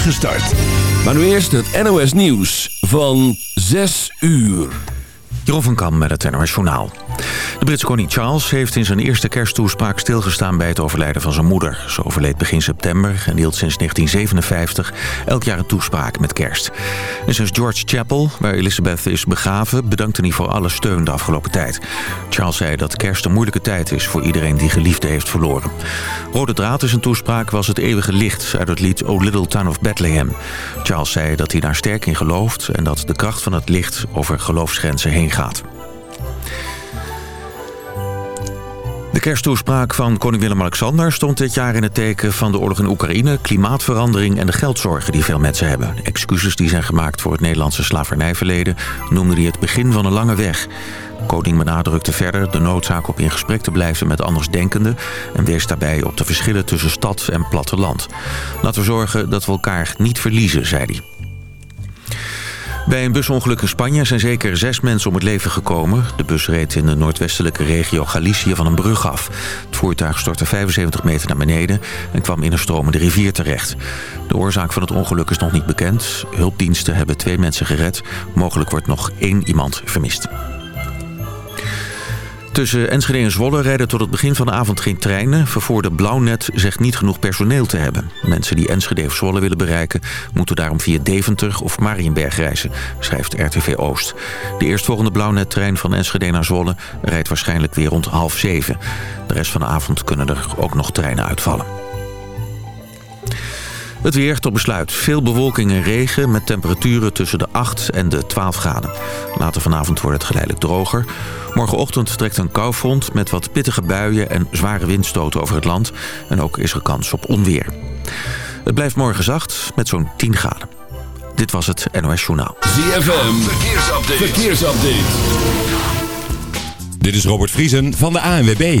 voorspoedige. Maar nu eerst het NOS Nieuws van 6 uur. Jeroen van Kam met het NOS Journaal. De Britse koning Charles heeft in zijn eerste kersttoespraak stilgestaan bij het overlijden van zijn moeder. Ze overleed begin september en hield sinds 1957 elk jaar een toespraak met kerst. En sinds George Chapel, waar Elizabeth is begraven, bedankte hij voor alle steun de afgelopen tijd. Charles zei dat kerst een moeilijke tijd is voor iedereen die geliefde heeft verloren. Rode draad in zijn toespraak was het eeuwige licht uit het lied O Little Town of Bethlehem. Charles zei dat hij daar sterk in gelooft en dat de kracht van het licht over geloofsgrenzen heen gaat. De kersttoespraak van koning Willem-Alexander stond dit jaar in het teken van de oorlog in Oekraïne, klimaatverandering en de geldzorgen die veel mensen hebben. Excuses die zijn gemaakt voor het Nederlandse slavernijverleden noemde hij het begin van een lange weg. Koning benadrukte verder de noodzaak op in gesprek te blijven met andersdenkenden en wees daarbij op de verschillen tussen stad en platteland. Laten we zorgen dat we elkaar niet verliezen, zei hij. Bij een busongeluk in Spanje zijn zeker zes mensen om het leven gekomen. De bus reed in de noordwestelijke regio Galicië van een brug af. Het voertuig stortte 75 meter naar beneden en kwam in een stromende rivier terecht. De oorzaak van het ongeluk is nog niet bekend. Hulpdiensten hebben twee mensen gered. Mogelijk wordt nog één iemand vermist. Tussen Enschede en Zwolle rijden tot het begin van de avond geen treinen. Vervoerder Blauwnet zegt niet genoeg personeel te hebben. Mensen die Enschede of Zwolle willen bereiken... moeten daarom via Deventer of Marienberg reizen, schrijft RTV Oost. De eerstvolgende Blauwnet-trein van Enschede naar Zwolle... rijdt waarschijnlijk weer rond half zeven. De rest van de avond kunnen er ook nog treinen uitvallen. Het weer tot besluit. Veel bewolking en regen met temperaturen tussen de 8 en de 12 graden. Later vanavond wordt het geleidelijk droger. Morgenochtend trekt een koufront met wat pittige buien en zware windstoten over het land. En ook is er kans op onweer. Het blijft morgen zacht met zo'n 10 graden. Dit was het NOS Journaal. ZFM, verkeersupdate. verkeersupdate. Dit is Robert Vriesen van de ANWB.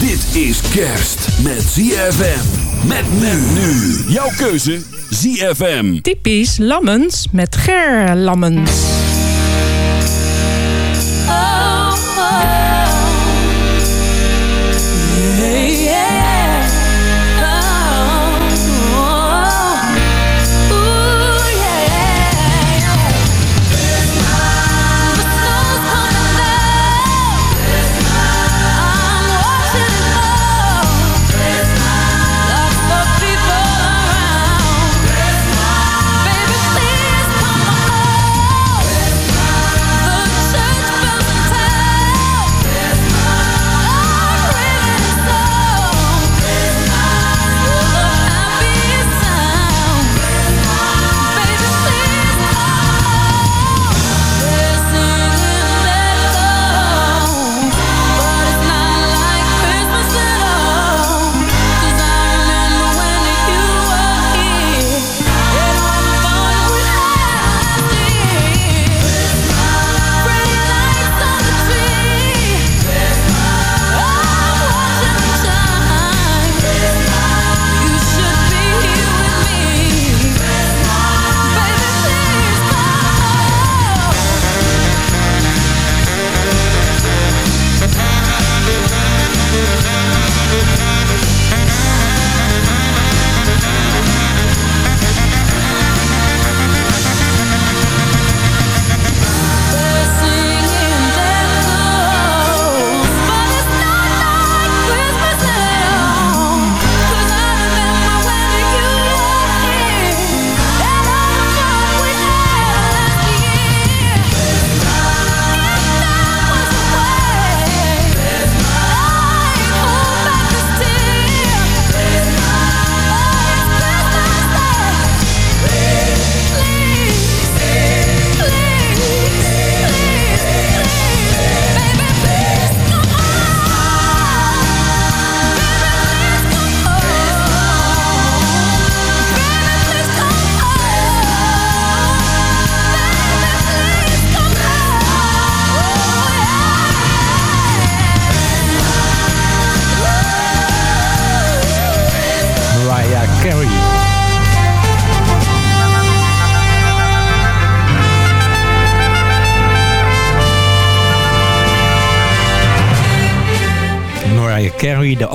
Dit is kerst met ZFM. Met men nu. Jouw keuze ZFM. Typisch Lammens met Ger Lammens.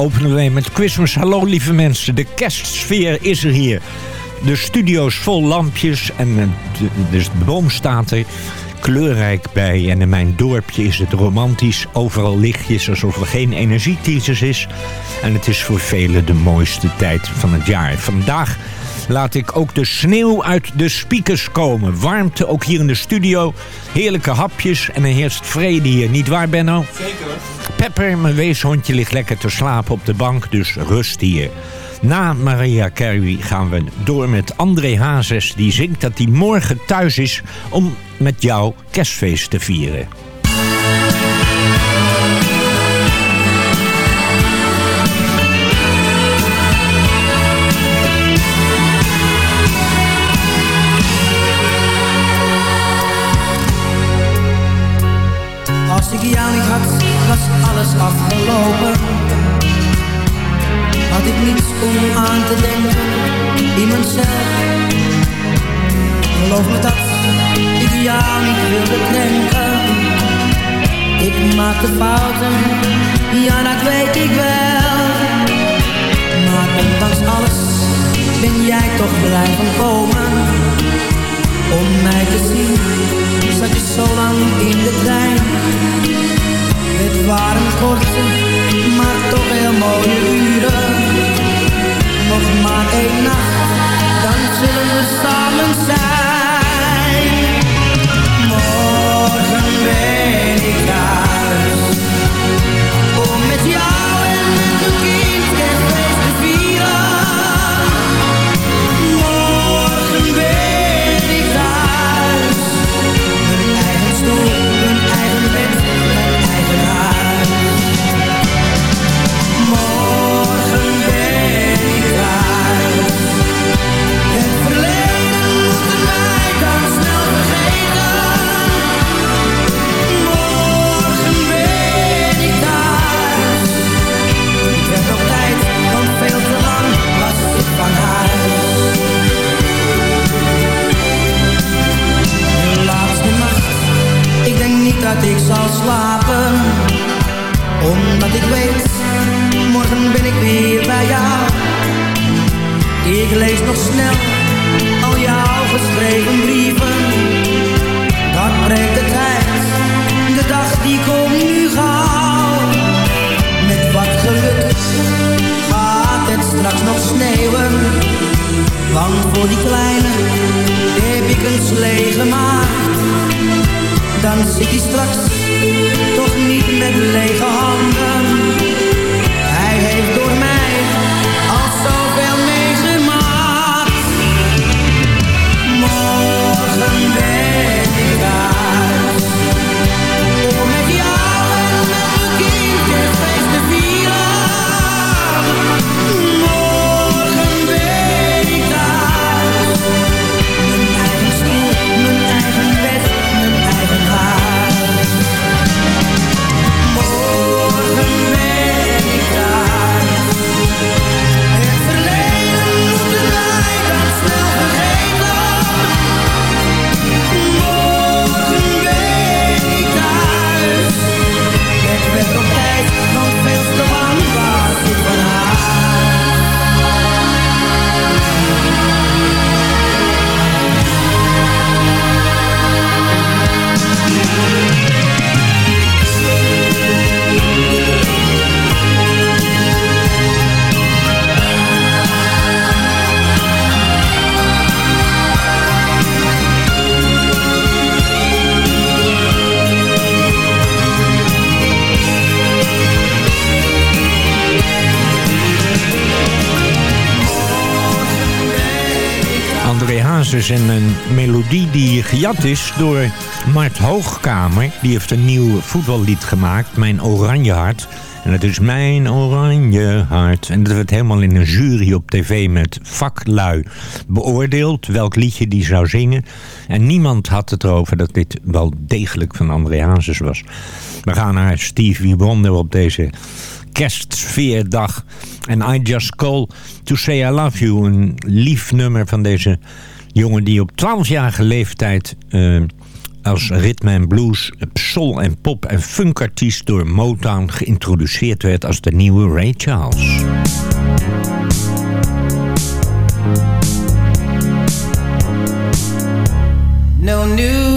Openen wij met Christmas. Hallo lieve mensen, de kerstsfeer is er hier. De studio is vol lampjes en de, de boom staat er kleurrijk bij. En in mijn dorpje is het romantisch. Overal lichtjes alsof er geen energiecrisis is. En het is voor velen de mooiste tijd van het jaar. Vandaag laat ik ook de sneeuw uit de speakers komen. Warmte ook hier in de studio. Heerlijke hapjes en er heerst vrede hier. Niet waar, Benno? Zeker. Pepper, mijn weeshondje, ligt lekker te slapen op de bank, dus rust hier. Na Maria Carey gaan we door met André Hazes. Die zingt dat hij morgen thuis is om met jou kerstfeest te vieren. Ja dat weet ik wel. Maar ondanks alles ben jij toch blijven komen. Om mij te zien, zat je zo lang in de trein. Het waren korte, maar toch heel mooie uren. Nog maar één nacht, dan zullen we samen zijn. Morgen ben André Hazes en een melodie die gejat is door Mart Hoogkamer. Die heeft een nieuw voetballied gemaakt, Mijn Oranje Hart. En dat is Mijn Oranje Hart. En dat werd helemaal in een jury op tv met vaklui beoordeeld. Welk liedje die zou zingen. En niemand had het erover dat dit wel degelijk van André Hazes was. We gaan naar Stevie Wonder op deze kerstsfeerdag. En I Just Call To Say I Love You. Een lief nummer van deze jongen die op 12-jarige leeftijd eh, als ritme en blues, eh, soul en pop en funkartiest door Motown geïntroduceerd werd als de nieuwe Ray Charles. No news.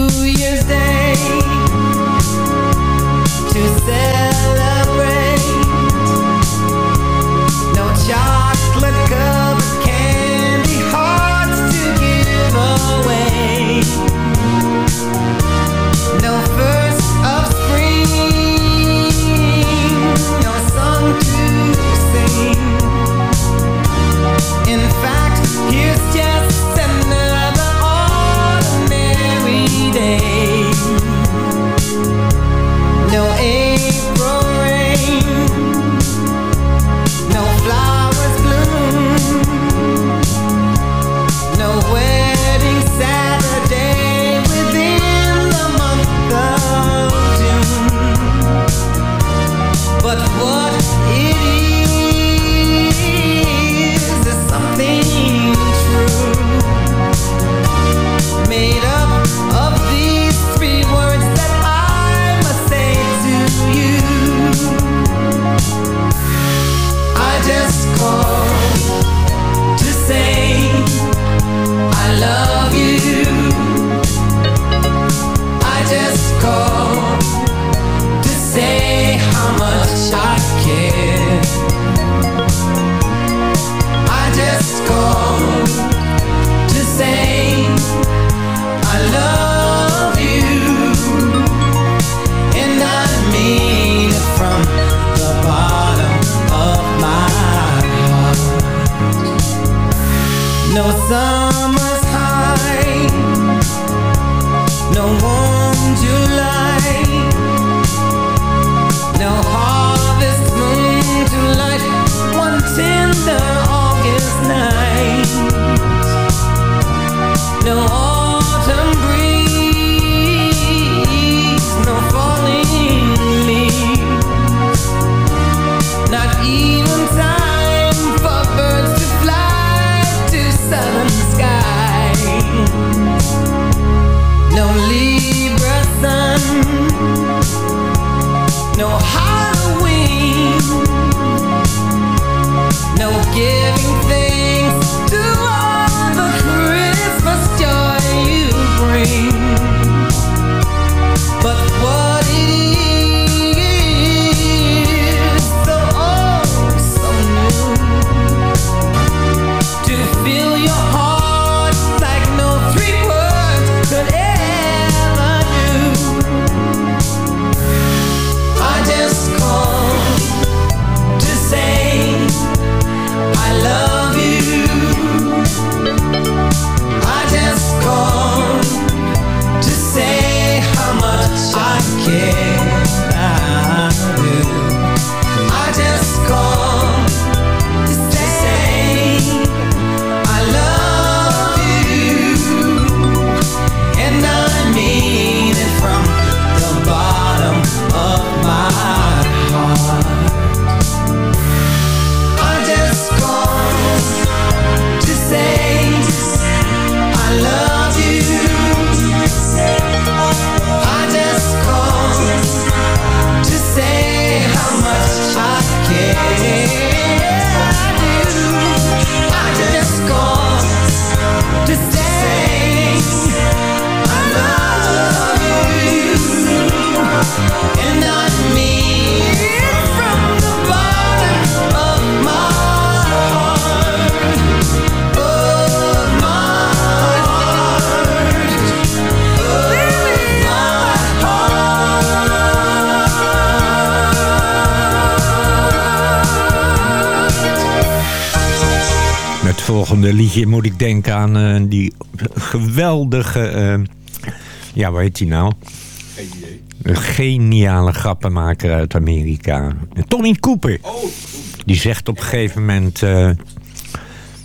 ik denk aan eh, die geweldige... Eh, ja, hoe heet die nou? Een geniale grappenmaker uit Amerika. Tommy oh, Cooper. Die zegt op een gegeven moment... Eh,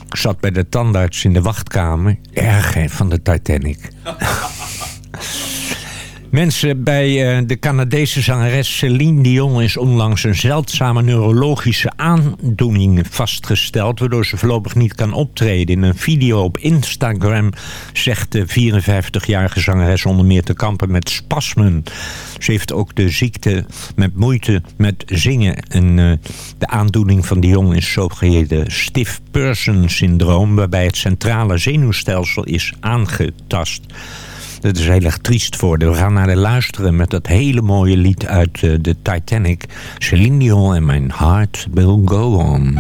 ik zat bij de tandarts in de wachtkamer. Erg van de Titanic. Mensen, bij eh, de Canadese zangeres Celine Dion is onlangs een zeldzame neurologische aandoening vastgesteld, waardoor ze voorlopig niet kan optreden. In een video op Instagram zegt de 54-jarige zangeres onder meer te kampen met spasmen. Ze heeft ook de ziekte met moeite met zingen. En eh, de aandoening van Dion is zogeheten stiff person syndroom, waarbij het centrale zenuwstelsel is aangetast. Dat is heel erg triest voor. We gaan naar de luisteren met dat hele mooie lied uit eh, de Titanic. Celine Dion en mijn heart will go on.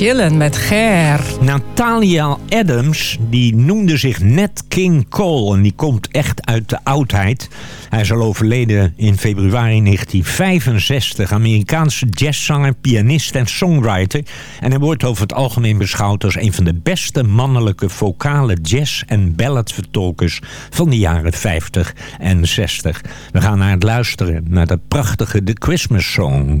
Chillen met Ger. Natalia Adams, die noemde zich net King Cole. En die komt echt uit de oudheid. Hij is al overleden in februari 1965. Amerikaanse jazzzanger, pianist en songwriter. En hij wordt over het algemeen beschouwd als een van de beste mannelijke vocale jazz- en balladvertolkers van de jaren 50 en 60. We gaan naar het luisteren naar dat prachtige The Christmas Song.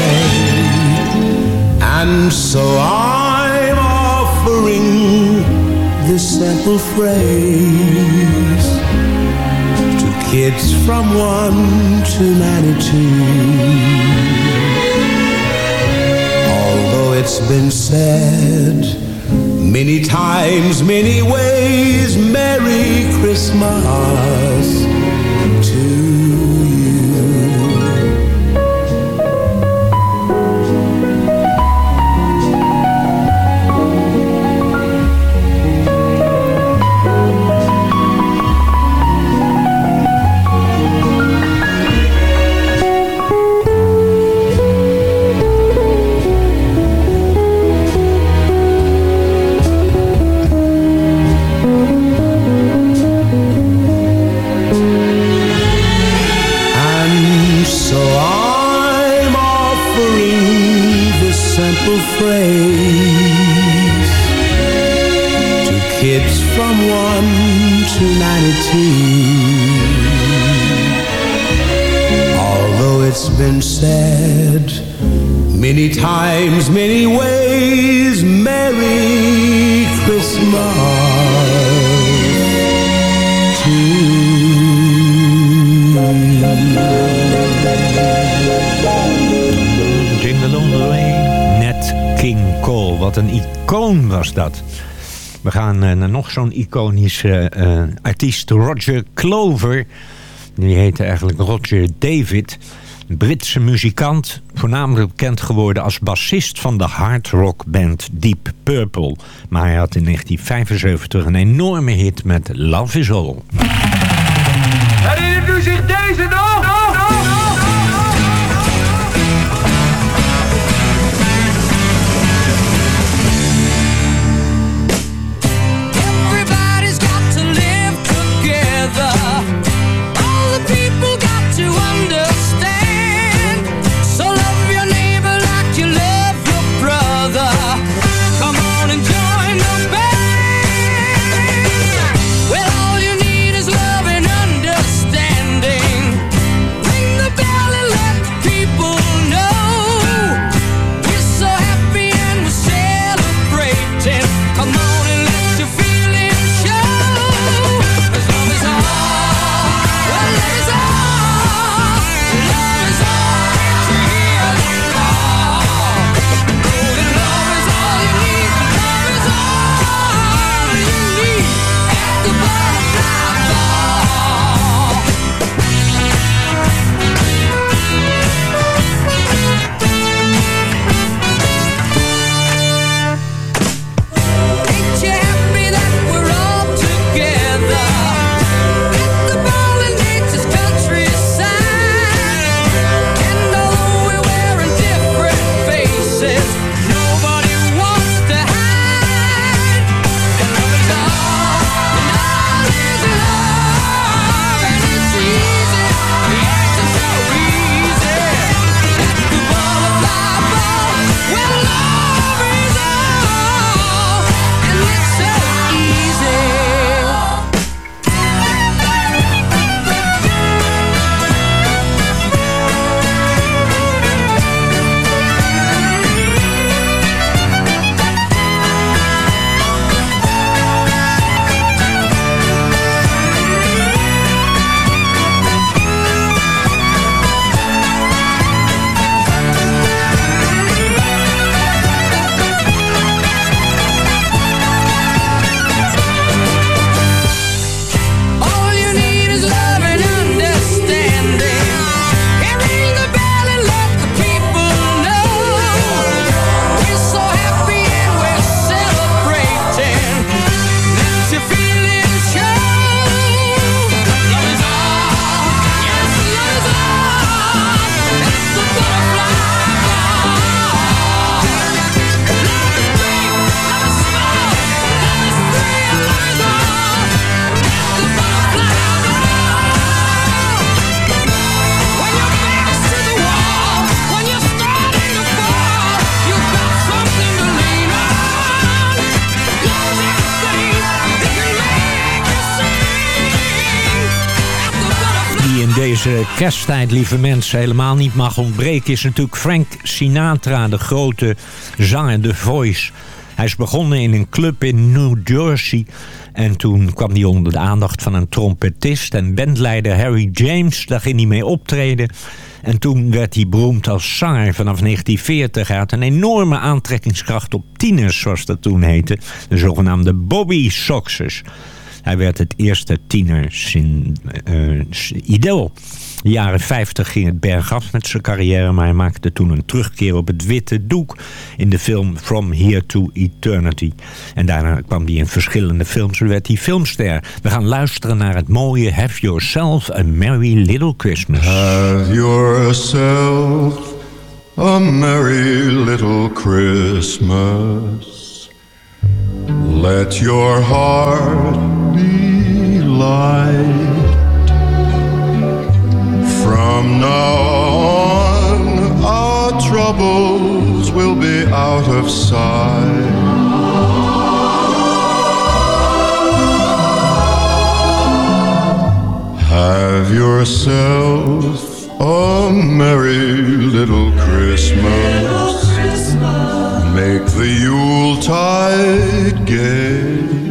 And so I'm offering this simple phrase to kids from 1 to 92. Although it's been said many times, many ways, Merry Christmas to zo'n iconische eh, artiest, Roger Clover. Die heette eigenlijk Roger David. Britse muzikant, voornamelijk bekend geworden als bassist van de hardrockband Deep Purple. Maar hij had in 1975 een enorme hit met Love Is All. Herinnert u zich deze? Kersttijd, lieve mensen, helemaal niet mag ontbreken... is natuurlijk Frank Sinatra, de grote zanger, The Voice. Hij is begonnen in een club in New Jersey... en toen kwam hij onder de aandacht van een trompetist... en bandleider Harry James, daar ging hij mee optreden... En toen werd hij beroemd als zanger vanaf 1940. Hij had een enorme aantrekkingskracht op tieners, zoals dat toen heette. De zogenaamde Bobby Soxers. Hij werd het eerste tiener uh. De jaren 50 ging het bergaf met zijn carrière... maar hij maakte toen een terugkeer op het witte doek... in de film From Here to Eternity. En daarna kwam hij in verschillende films en werd hij filmster. We gaan luisteren naar het mooie Have Yourself a Merry Little Christmas. Have yourself a merry little Christmas Let your heart be light From now on, our troubles will be out of sight. Have yourself a merry little Christmas. Make the Yuletide gay.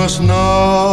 Christmas now.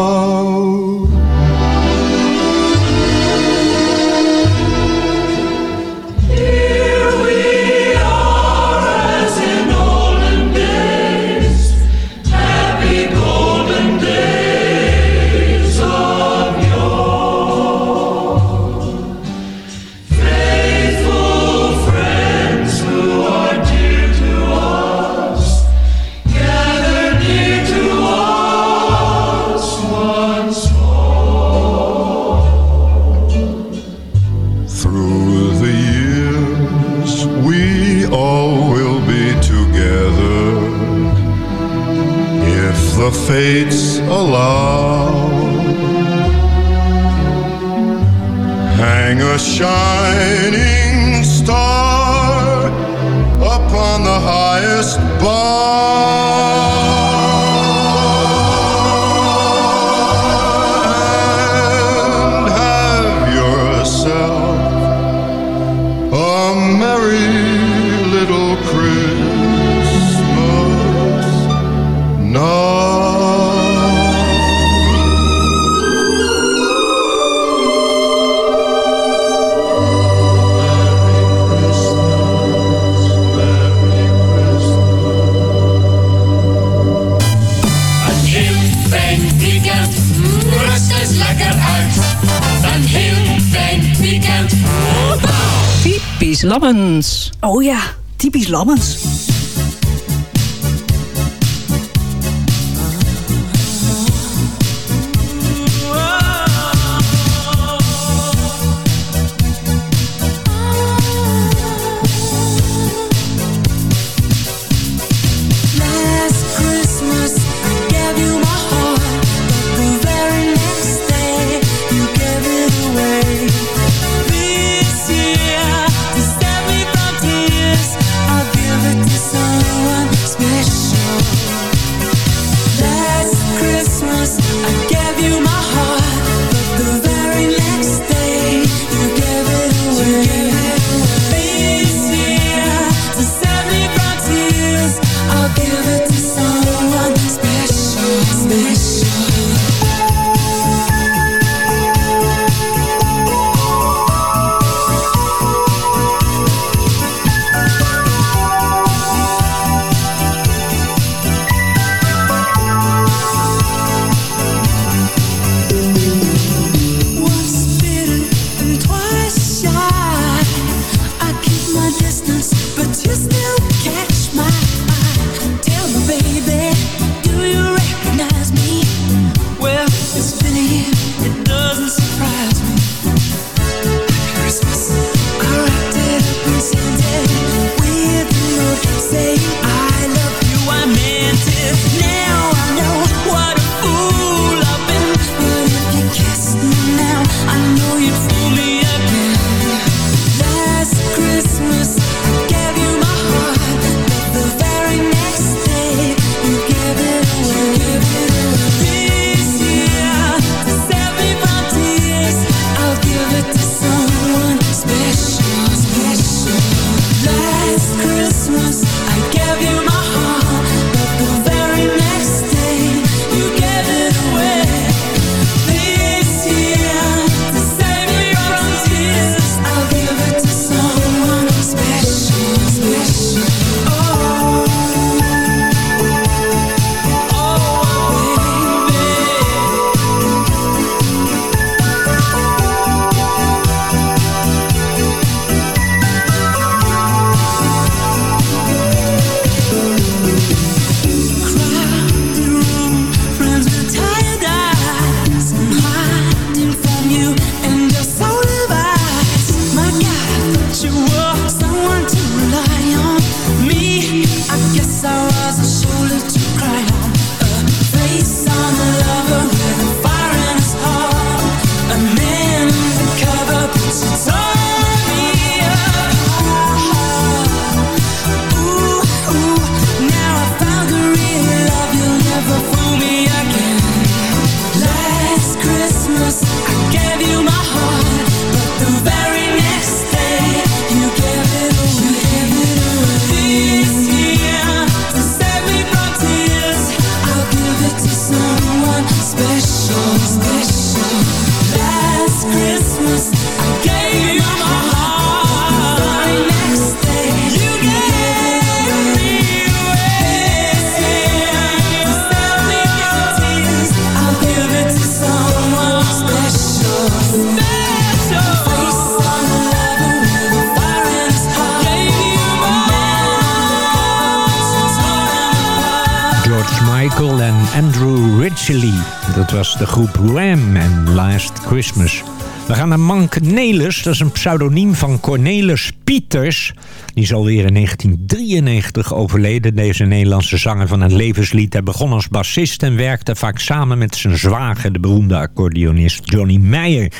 We gaan naar Mank Nelis, dat is een pseudoniem van Cornelis Pieters. Die is alweer in 1993 overleden. Deze Nederlandse zanger van een levenslied. Hij begon als bassist en werkte vaak samen met zijn zwager, de beroemde accordeonist Johnny Meijer.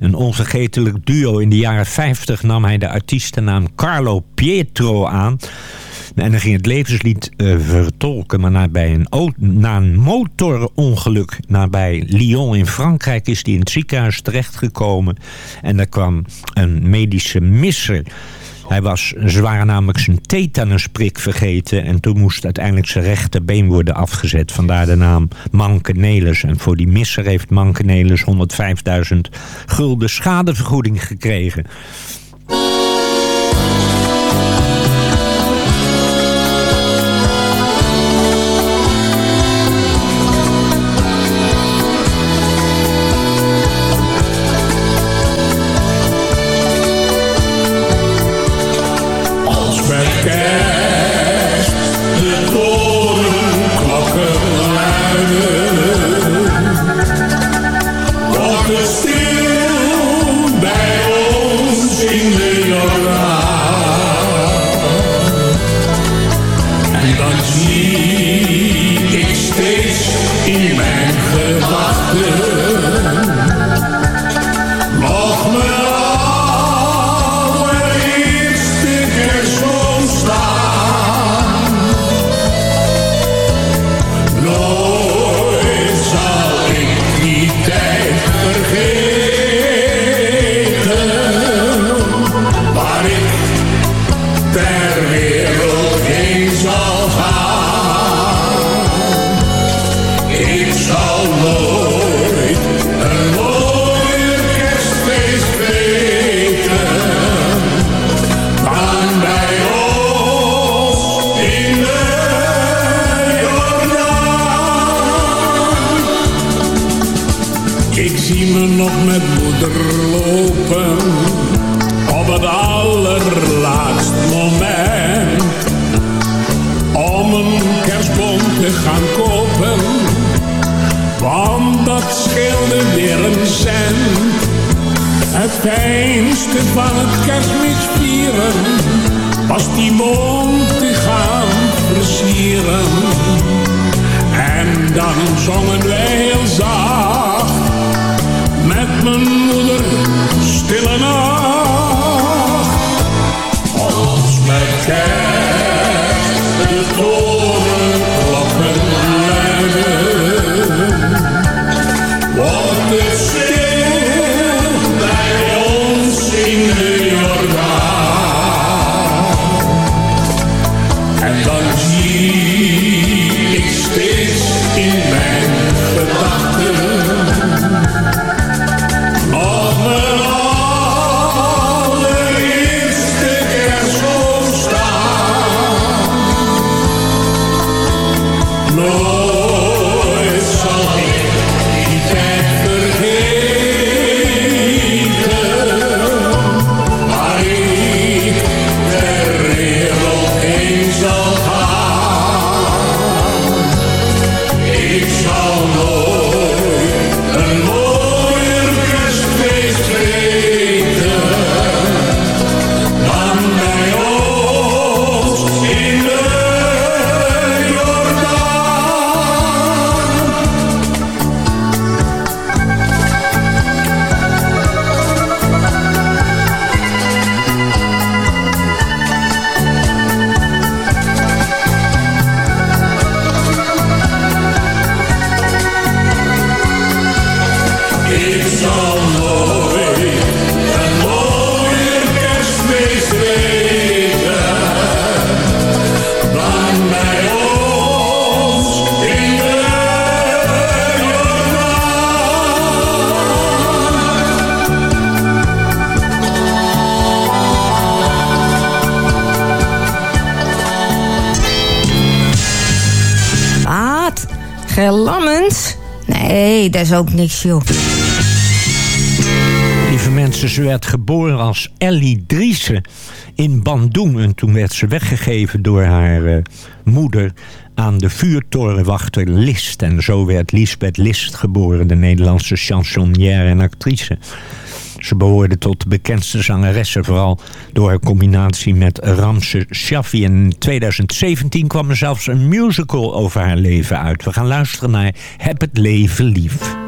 Een onvergetelijk duo in de jaren 50 nam hij de artiestennaam Carlo Pietro aan. En dan ging het levenslied eh, vertolken. Maar na, bij een, na een motorongeluk nabij Lyon in Frankrijk... is hij in het ziekenhuis terechtgekomen. En daar kwam een medische misser. Hij was, waren namelijk zijn tetanusprik vergeten... en toen moest uiteindelijk zijn rechterbeen worden afgezet. Vandaar de naam Mankenelis. En voor die misser heeft Mankenelis 105.000 gulden schadevergoeding gekregen. Zie me nog met moeder lopen op het allerlaatst moment om een kerstboom te gaan kopen. Want dat scheelde weer een cent. Het fijnste van het kerstmis vieren was die boom te gaan versieren. En dan zongen wij heel zacht mijn moeder stille nacht. Als met kerst is ook niks, joh. Lieve mensen, ze werd geboren als Ellie Driessen in Bandung. En toen werd ze weggegeven door haar eh, moeder aan de vuurtorenwachter List. En zo werd Lisbeth List geboren, de Nederlandse chansonnière en actrice. Ze behoorde tot de bekendste zangeressen, vooral door haar combinatie met Ramse. En in 2017 kwam er zelfs een musical over haar leven uit. We gaan luisteren naar Heb het leven lief.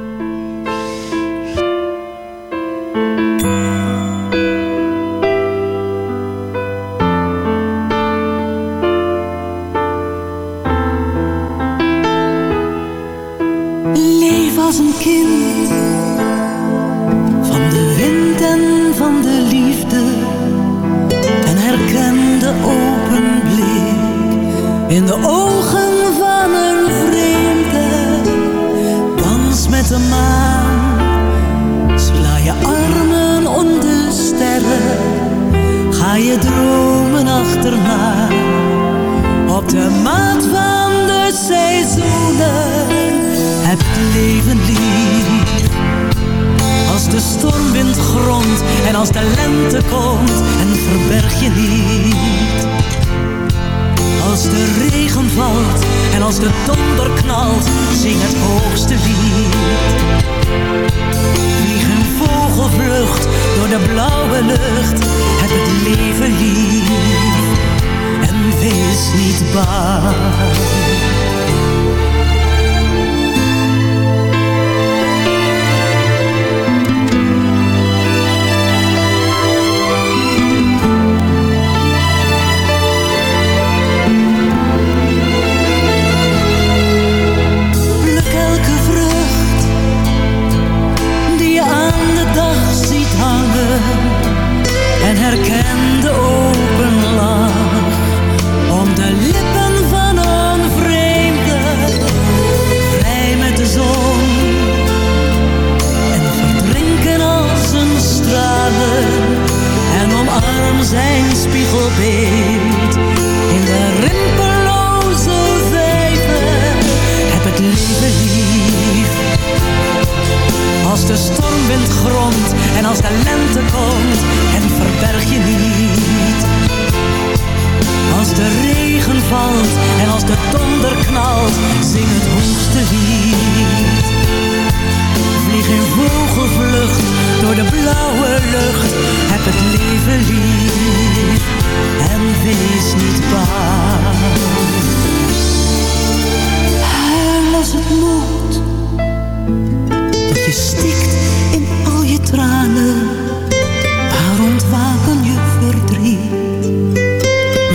Je dromen achterna op de maat van de seizoenen. Heb het leven lief. Als de stormwind gromt en als de lente komt en verberg je niet. Als de regen valt en als de donder knalt, zing het hoogste lied. Vogelvlucht door de blauwe lucht, heb het leven lief. En wees niet bang.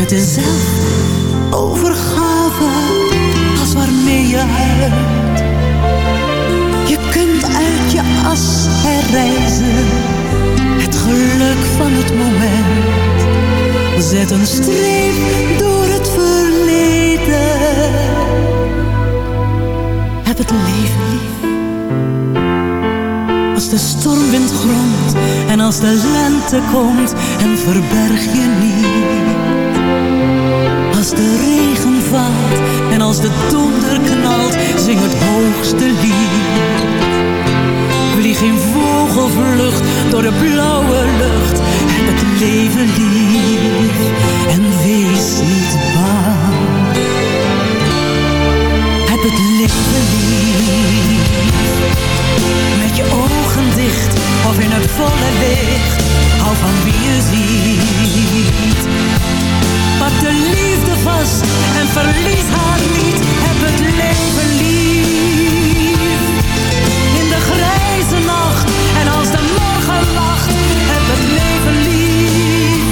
Dezelfde overgave als waarmee je huilt. Je kunt uit je as herreizen, het geluk van het moment. Zet een streep door het verleden. Heb het leven lief. Als de stormwind gromt en als de lente komt en verberg je niet. Als de regen valt en als de donder knalt, zing het hoogste lied. Vlieg in vogelvlucht door de blauwe lucht, heb het leven lief en wees niet bang. Heb het leven lief. Met je ogen dicht of in het volle licht. Hou van wie je ziet. Pak de liefde vast en verlies haar niet. Heb het leven lief. In de grijze nacht en als de morgen lacht. Heb het leven lief.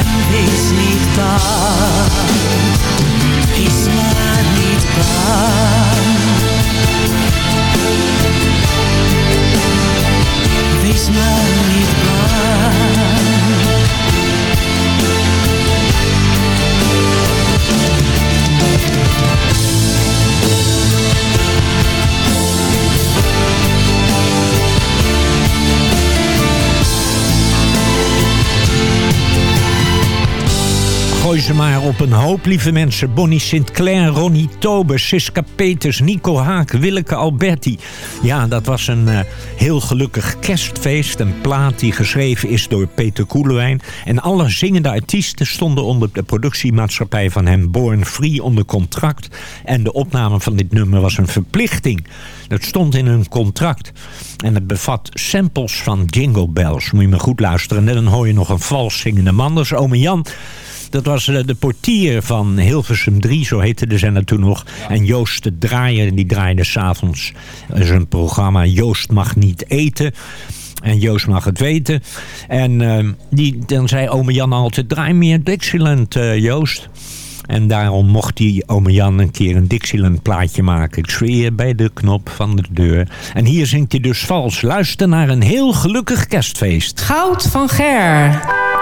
En wees niet bang. Wees maar niet bang. Maar op een hoop, lieve mensen. Bonnie Sinclair, Ronnie Tober, Siska Peters, Nico Haak, Willeke Alberti. Ja, dat was een eh, heel gelukkig kerstfeest. Een plaat die geschreven is door Peter Koelewijn. En alle zingende artiesten stonden onder de productiemaatschappij van hem... Born Free onder contract. En de opname van dit nummer was een verplichting. Dat stond in hun contract. En het bevat samples van Jingle Bells. Moet je maar goed luisteren. En dan hoor je nog een vals zingende man. Dat is ome Jan. Dat was eh, de portier van Hilversum 3, zo heette de zender toen nog. En Joost de Draaier, die draaide s'avonds zijn programma Joost mag niet eten. En Joost mag het weten. En eh, die, dan zei ome Jan altijd, draai meer Dixieland, eh, Joost. En daarom mocht die ome Jan een keer een Dixieland plaatje maken. Ik zweer bij de knop van de deur. En hier zingt hij dus vals. Luister naar een heel gelukkig kerstfeest. Goud van Ger.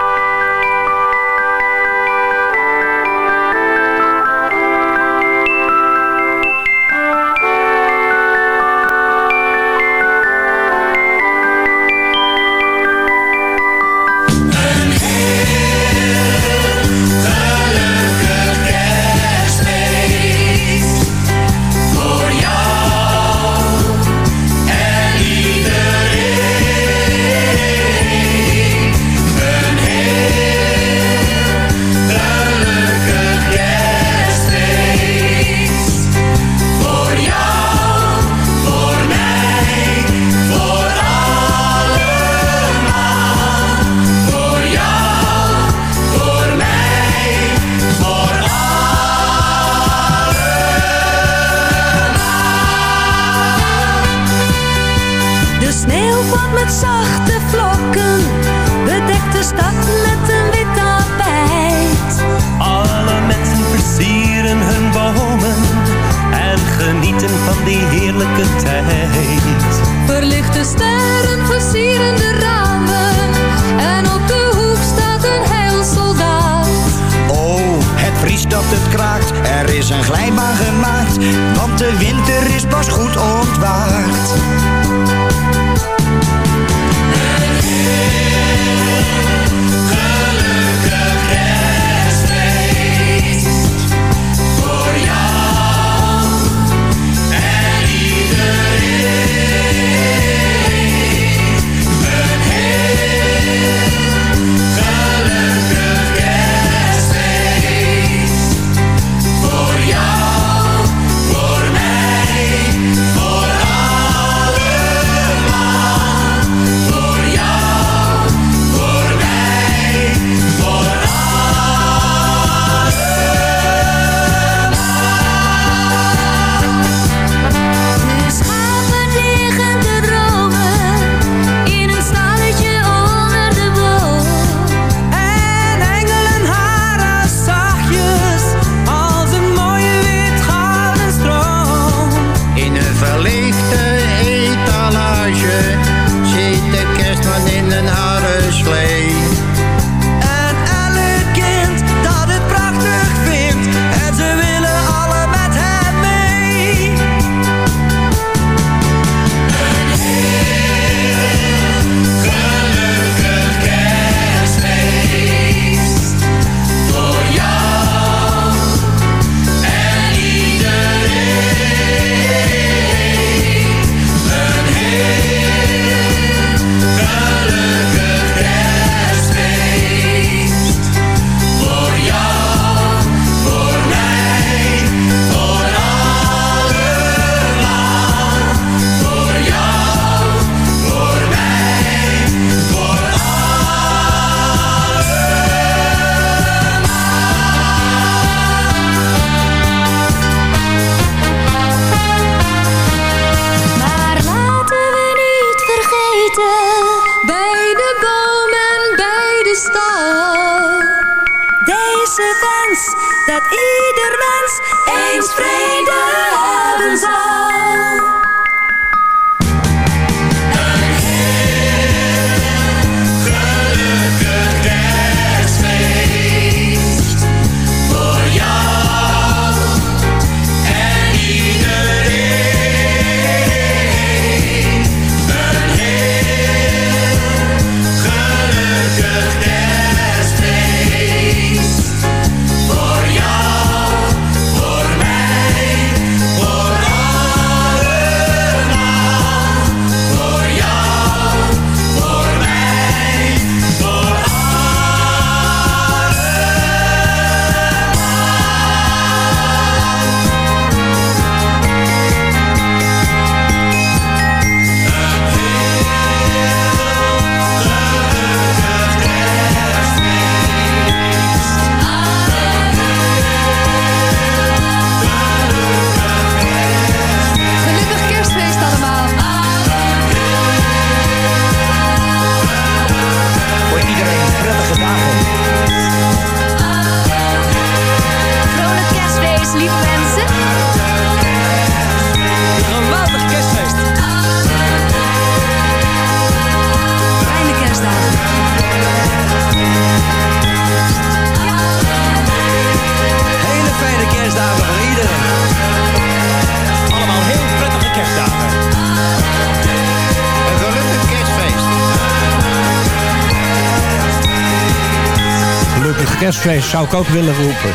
Kerstfeest zou ik ook willen roepen.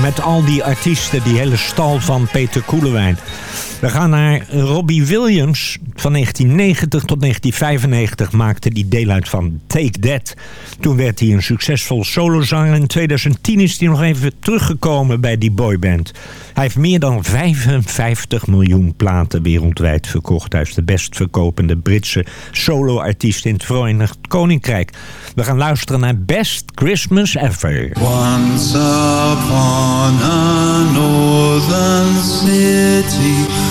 Met al die artiesten, die hele stal van Peter Koelewijn. We gaan naar Robbie Williams. Van 1990 tot 1995 maakte hij deel uit van Take That. Toen werd hij een succesvol solozanger. In 2010 is hij nog even teruggekomen bij die boyband. Hij heeft meer dan 55 miljoen platen wereldwijd verkocht. Hij is de best verkopende Britse soloartiest in het Verenigd Koninkrijk. We gaan luisteren naar Best Christmas Ever. Once upon a northern city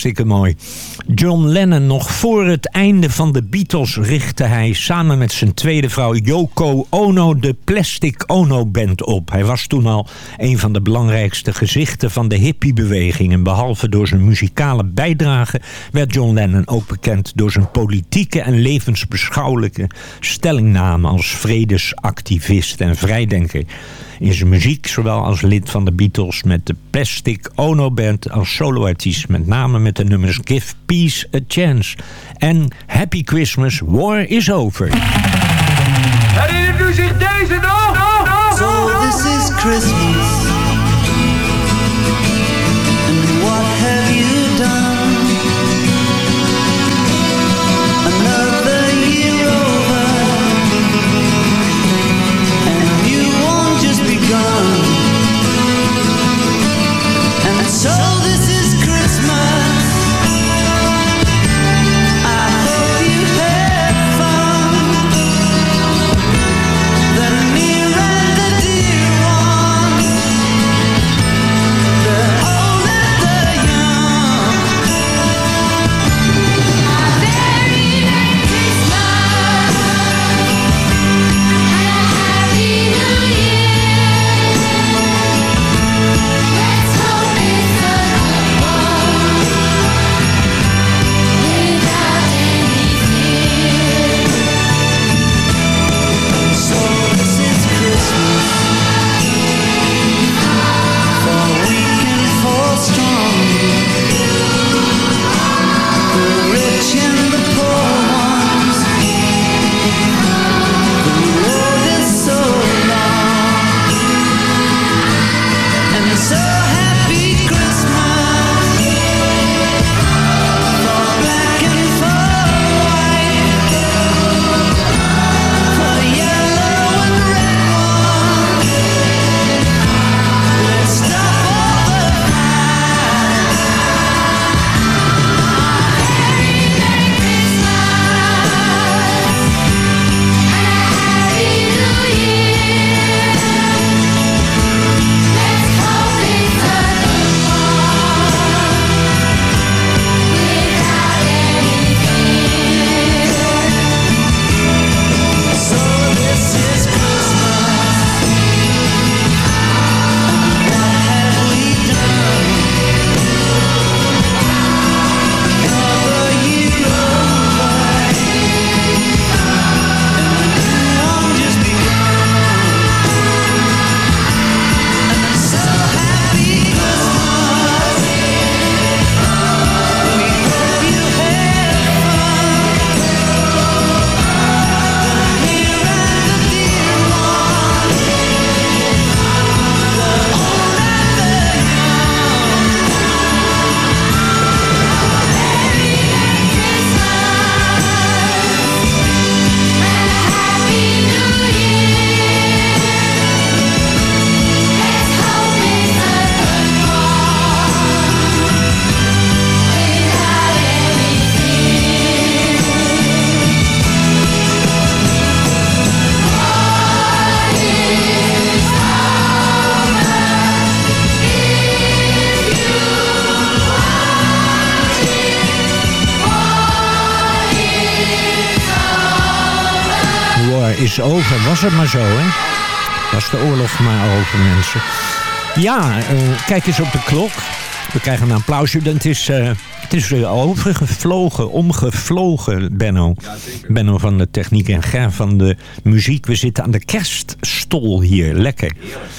Hartstikke mooi. John Lennon, nog voor het einde van de Beatles richtte hij samen met zijn tweede vrouw Yoko Ono de Plastic Ono Band op. Hij was toen al een van de belangrijkste gezichten van de hippiebeweging. En behalve door zijn muzikale bijdrage werd John Lennon ook bekend door zijn politieke en levensbeschouwelijke stellingname als vredesactivist en vrijdenker in zijn muziek, zowel als lid van de Beatles met de Plastic Ono Band als soloartiest, met name met de nummers Give Peace a Chance en Happy Christmas, War is Over. Herinnert u zich deze nog? So this is Christmas. Was het maar zo, hè? Was de oorlog maar over, mensen. Ja, eh, kijk eens op de klok. We krijgen een applausje. Het is, eh, het is weer overgevlogen, omgevlogen, Benno. Benno van de techniek en Ger van de muziek. We zitten aan de kerststol hier. Lekker.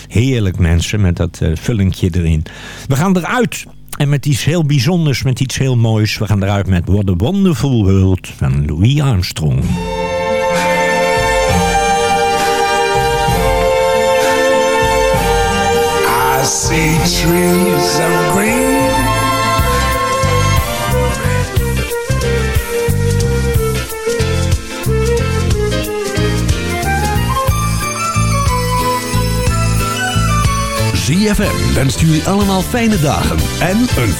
Heerlijk, mensen, met dat eh vullingje erin. We gaan eruit. En met iets heel bijzonders, met iets heel moois. We gaan eruit met What a Wonderful World van Louis Armstrong. See trees of green. ZFM wenst jullie allemaal fijne dagen en een